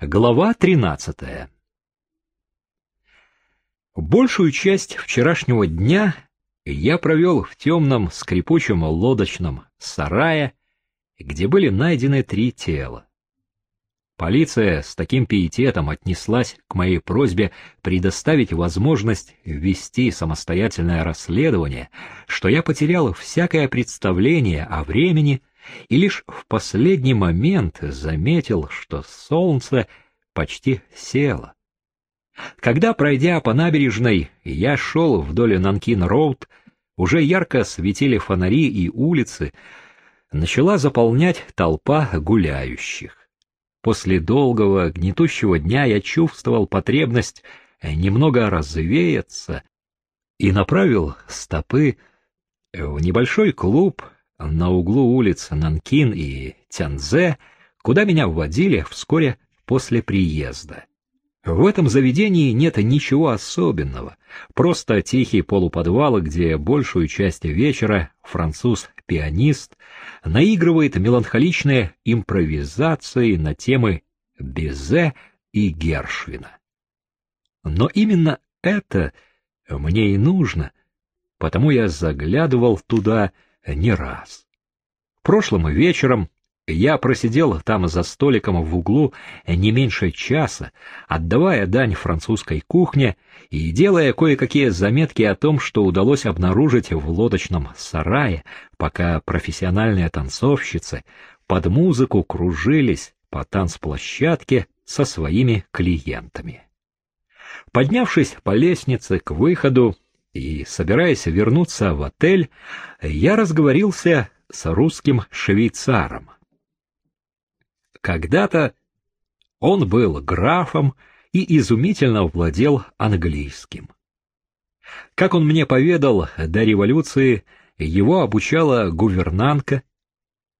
Глава 13. Большую часть вчерашнего дня я провел в темном скрипучем лодочном сарае, где были найдены три тела. Полиция с таким пиететом отнеслась к моей просьбе предоставить возможность вести самостоятельное расследование, что я потерял всякое представление о времени и лишь в последний момент заметил, что солнце почти село. Когда, пройдя по набережной, я шел вдоль Нанкин-Роуд, уже ярко светили фонари и улицы, начала заполнять толпа гуляющих. После долгого, гнетущего дня я чувствовал потребность немного развеяться и направил стопы в небольшой клуб на углу улиц Нанкин и Тяньзе, куда меня вводили вскоре после приезда. В этом заведении нет ничего особенного, просто тихий полуподвал, где большую часть вечера француз-пианист наигрывает меланхоличные импровизации на темы Безе и Гершвина. Но именно это мне и нужно, потому я заглядывал туда не раз. Прошлым вечером я просидел там за столиком в углу не меньше часа, отдавая дань французской кухне и делая кое-какие заметки о том, что удалось обнаружить в лодочном сарае, пока профессиональные танцовщицы под музыку кружились по танцплощадке со своими клиентами. Поднявшись по лестнице к выходу и собираясь вернуться в отель, я разговорился с русским швейцаром. Когда-то он был графом и изумительно владел английским. Как он мне поведал, до революции его обучала гувернантка.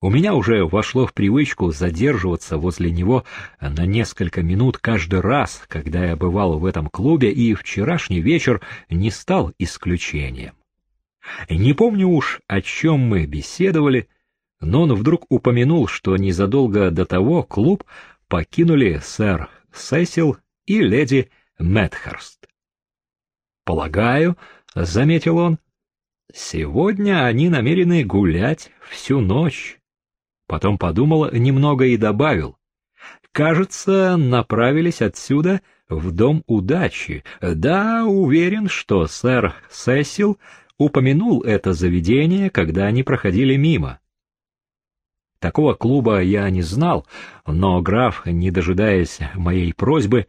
У меня уже вошло в привычку задерживаться возле него на несколько минут каждый раз, когда я бывал в этом клубе, и вчерашний вечер не стал исключением. Не помню уж, о чем мы беседовали, но он вдруг упомянул, что незадолго до того клуб покинули сэр Сесил и леди Мэтхерст. «Полагаю», — заметил он, — «сегодня они намерены гулять всю ночь». Потом подумал немного и добавил, «Кажется, направились отсюда в Дом удачи. Да, уверен, что сэр Сесил упомянул это заведение, когда они проходили мимо». Такого клуба я не знал, но граф, не дожидаясь моей просьбы,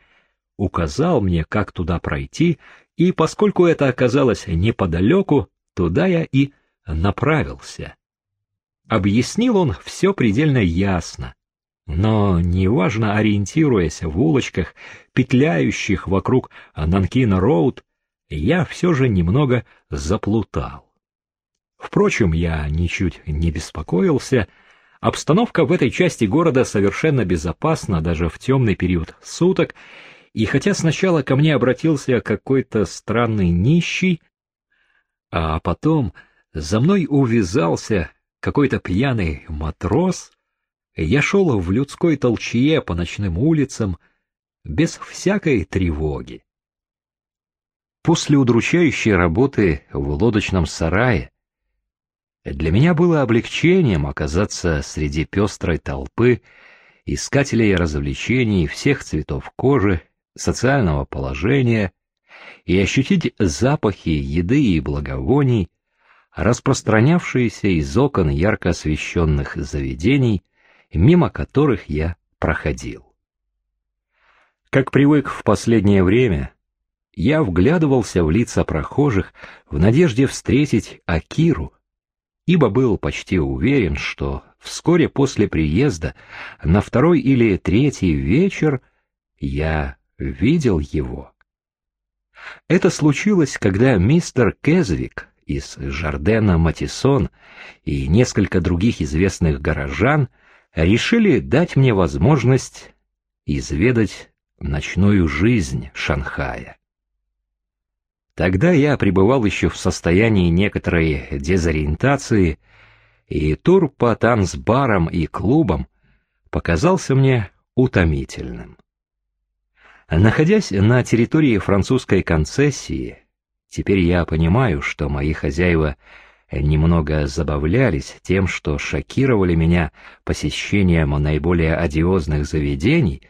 указал мне, как туда пройти, и поскольку это оказалось неподалеку, туда я и направился. Объяснил он все предельно ясно, но, неважно ориентируясь в улочках, петляющих вокруг Нанкина-Роуд, я все же немного заплутал. Впрочем, я ничуть не беспокоился, — Обстановка в этой части города совершенно безопасна даже в темный период суток, и хотя сначала ко мне обратился какой-то странный нищий, а потом за мной увязался какой-то пьяный матрос, я шел в людской толчье по ночным улицам без всякой тревоги. После удручающей работы в лодочном сарае для меня было облегчением оказаться среди пестрой толпы искателей развлечений всех цветов кожи, социального положения и ощутить запахи еды и благовоний, распространявшиеся из окон ярко освещенных заведений, мимо которых я проходил. Как привык в последнее время, я вглядывался в лица прохожих в надежде встретить Акиру, ибо был почти уверен, что вскоре после приезда, на второй или третий вечер, я видел его. Это случилось, когда мистер Кезвик из Жардена Матисон и несколько других известных горожан решили дать мне возможность изведать ночную жизнь Шанхая. Тогда я пребывал еще в состоянии некоторой дезориентации, и тур по танцбарам и клубам показался мне утомительным. Находясь на территории французской концессии, теперь я понимаю, что мои хозяева немного забавлялись тем, что шокировали меня посещением наиболее одиозных заведений,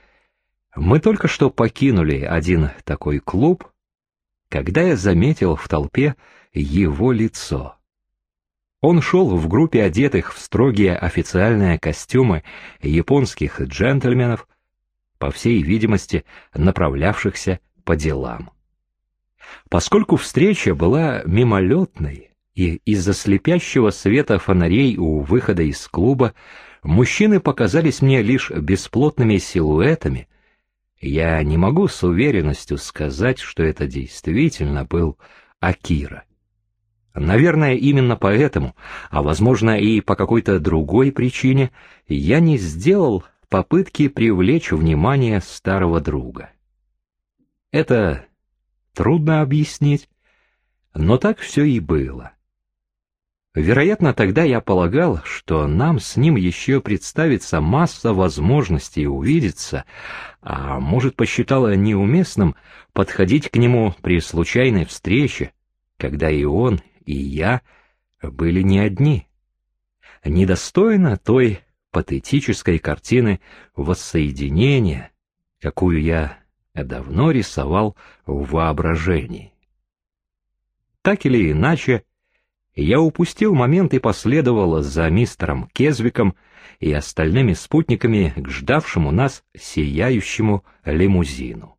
мы только что покинули один такой клуб, когда я заметил в толпе его лицо. Он шел в группе одетых в строгие официальные костюмы японских джентльменов, по всей видимости, направлявшихся по делам. Поскольку встреча была мимолетной, и из-за слепящего света фонарей у выхода из клуба мужчины показались мне лишь бесплотными силуэтами, я не могу с уверенностью сказать, что это действительно был Акира. Наверное, именно поэтому, а возможно и по какой-то другой причине, я не сделал попытки привлечь внимание старого друга. Это трудно объяснить, но так все и было. Вероятно, тогда я полагал, что нам с ним еще представится масса возможностей увидеться, а может посчитала неуместным подходить к нему при случайной встрече, когда и он, и я были не одни. Недостойно той патетической картины воссоединения, какую я давно рисовал в воображении. Так или иначе, я упустил момент и последовал за мистером Кезвиком и остальными спутниками к ждавшему нас сияющему лимузину.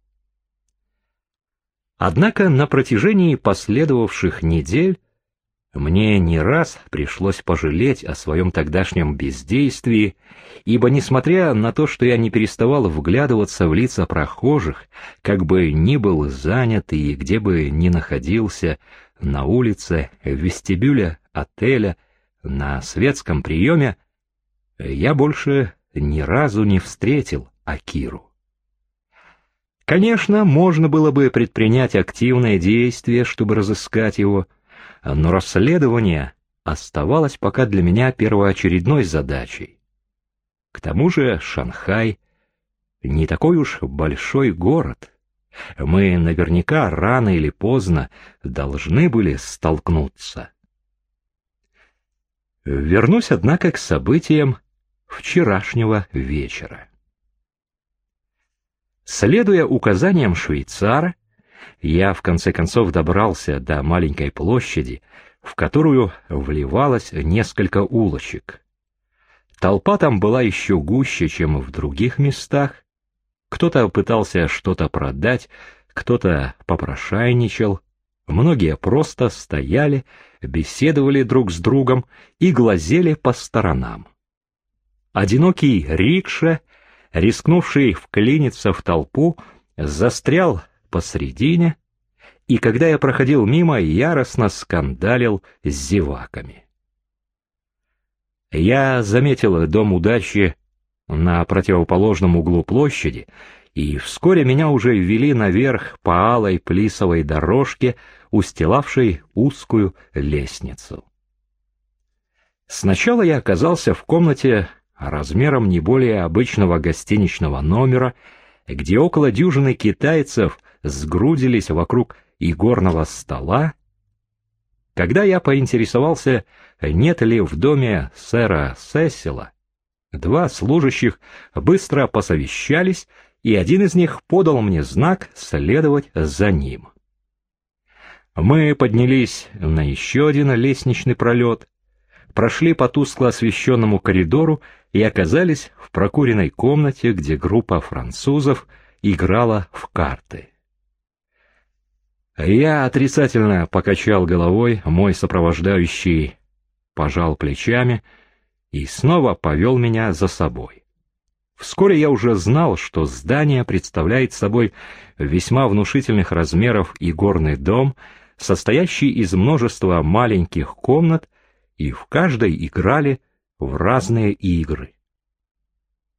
Однако на протяжении последовавших недель мне не раз пришлось пожалеть о своем тогдашнем бездействии, ибо, несмотря на то, что я не переставал вглядываться в лица прохожих, как бы ни был занят и где бы ни находился, на улице, в вестибюле отеля, на светском приеме, я больше ни разу не встретил Акиру. Конечно, можно было бы предпринять активное действие, чтобы разыскать его, но расследование оставалось пока для меня первоочередной задачей. К тому же Шанхай не такой уж большой город — мы наверняка рано или поздно должны были столкнуться. Вернусь, однако, к событиям вчерашнего вечера. Следуя указаниям швейцара, я в конце концов добрался до маленькой площади, в которую вливалось несколько улочек. Толпа там была еще гуще, чем в других местах, кто-то пытался что-то продать, кто-то попрошайничал, многие просто стояли, беседовали друг с другом и глазели по сторонам. Одинокий рикша, рискнувший вклиниться в толпу, застрял посредине, и когда я проходил мимо, яростно скандалил с зеваками. Я заметил дом удачи на противоположном углу площади, и вскоре меня уже ввели наверх по алой плисовой дорожке, устилавшей узкую лестницу. Сначала я оказался в комнате размером не более обычного гостиничного номера, где около дюжины китайцев сгрудились вокруг игорного стола. Когда я поинтересовался, нет ли в доме сэра Сесила, Два служащих быстро посовещались, и один из них подал мне знак следовать за ним. Мы поднялись на еще один лестничный пролет, прошли по тускло освещенному коридору и оказались в прокуренной комнате, где группа французов играла в карты. Я отрицательно покачал головой, мой сопровождающий пожал плечами — и снова повел меня за собой. Вскоре я уже знал, что здание представляет собой весьма внушительных размеров и горный дом, состоящий из множества маленьких комнат, и в каждой играли в разные игры.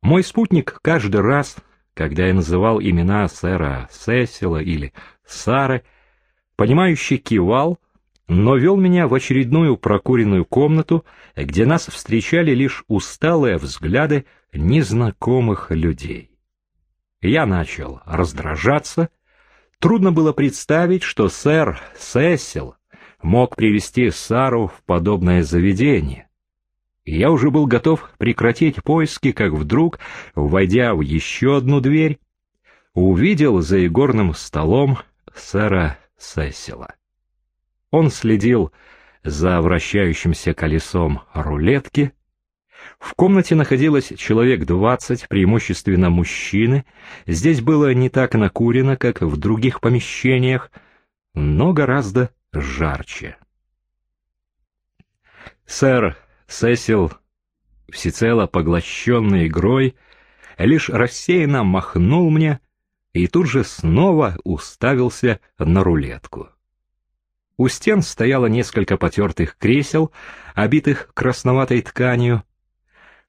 Мой спутник каждый раз, когда я называл имена сэра Сесила или Сары, понимающе кивал, но вел меня в очередную прокуренную комнату, где нас встречали лишь усталые взгляды незнакомых людей. Я начал раздражаться. Трудно было представить, что сэр Сесил мог привести Сару в подобное заведение. Я уже был готов прекратить поиски, как вдруг, войдя в еще одну дверь, увидел за игорным столом сэра Сесила. Он следил за вращающимся колесом рулетки. В комнате находилось человек двадцать, преимущественно мужчины. Здесь было не так накурено, как в других помещениях, но гораздо жарче. Сэр Сесил, всецело поглощенный игрой, лишь рассеянно махнул мне и тут же снова уставился на рулетку. У стен стояло несколько потертых кресел, обитых красноватой тканью.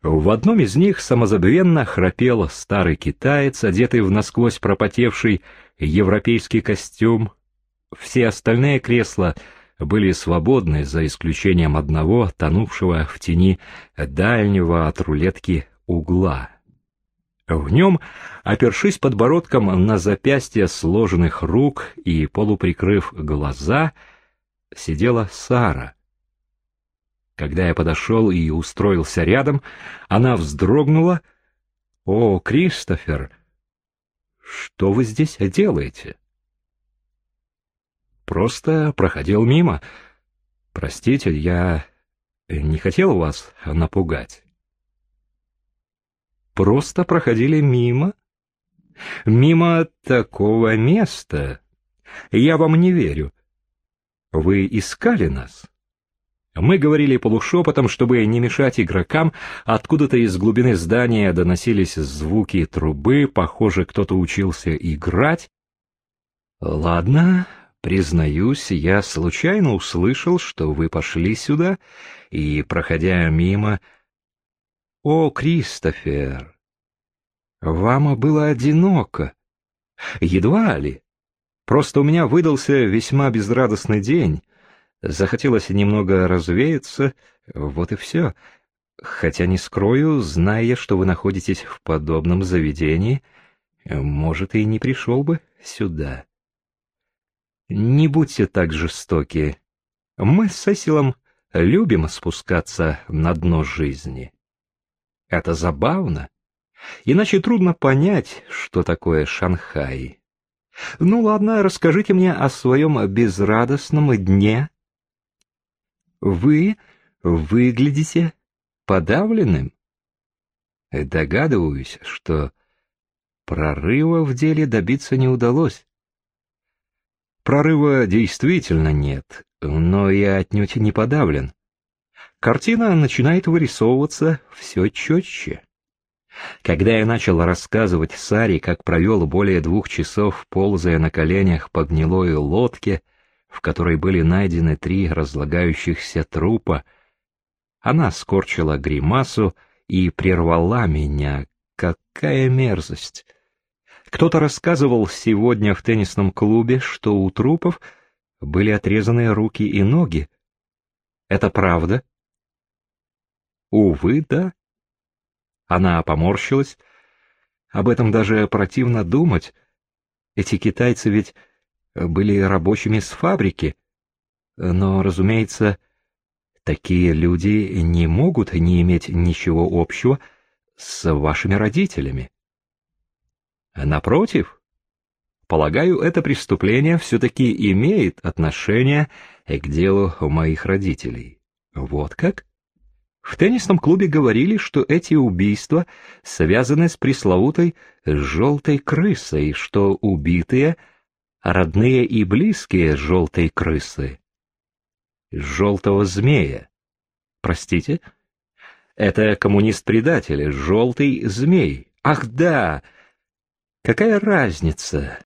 В одном из них самозабвенно храпел старый китаец, одетый в насквозь пропотевший европейский костюм. Все остальные кресла были свободны, за исключением одного, тонувшего в тени дальнего от рулетки угла. В нем, опершись подбородком на запястье сложенных рук и полуприкрыв глаза, сидела Сара. Когда я подошел и устроился рядом, она вздрогнула. «О, Кристофер, что вы здесь делаете?» «Просто проходил мимо. Простите, я не хотел вас напугать» просто проходили мимо? Мимо такого места? Я вам не верю. Вы искали нас? Мы говорили полушепотом, чтобы не мешать игрокам, откуда-то из глубины здания доносились звуки трубы, похоже, кто-то учился играть. Ладно, признаюсь, я случайно услышал, что вы пошли сюда, и, проходя мимо, «О, Кристофер, вам было одиноко. Едва ли. Просто у меня выдался весьма безрадостный день. Захотелось немного развеяться, вот и все. Хотя не скрою, зная, что вы находитесь в подобном заведении, может, и не пришел бы сюда. Не будьте так жестоки. Мы с Сесилом любим спускаться на дно жизни». Это забавно. Иначе трудно понять, что такое Шанхай. Ну ладно, расскажите мне о своем безрадостном дне. Вы выглядите подавленным. Догадываюсь, что прорыва в деле добиться не удалось. Прорыва действительно нет, но я отнюдь не подавлен. Картина начинает вырисовываться все четче. Когда я начал рассказывать Саре, как провел более двух часов, ползая на коленях по гнилой лодке, в которой были найдены три разлагающихся трупа, она скорчила гримасу и прервала меня. Какая мерзость! Кто-то рассказывал сегодня в теннисном клубе, что у трупов были отрезаны руки и ноги. Это правда? Увы, да. Она поморщилась. Об этом даже противно думать. Эти китайцы ведь были рабочими с фабрики. Но, разумеется, такие люди не могут не иметь ничего общего с вашими родителями. Напротив, полагаю, это преступление все-таки имеет отношение к делу моих родителей. Вот как? В теннисном клубе говорили, что эти убийства связаны с пресловутой «желтой крысой», что убитые — родные и близкие желтой крысы. Желтого змея. Простите? Это коммунист-предатель, желтый змей. Ах да! Какая разница?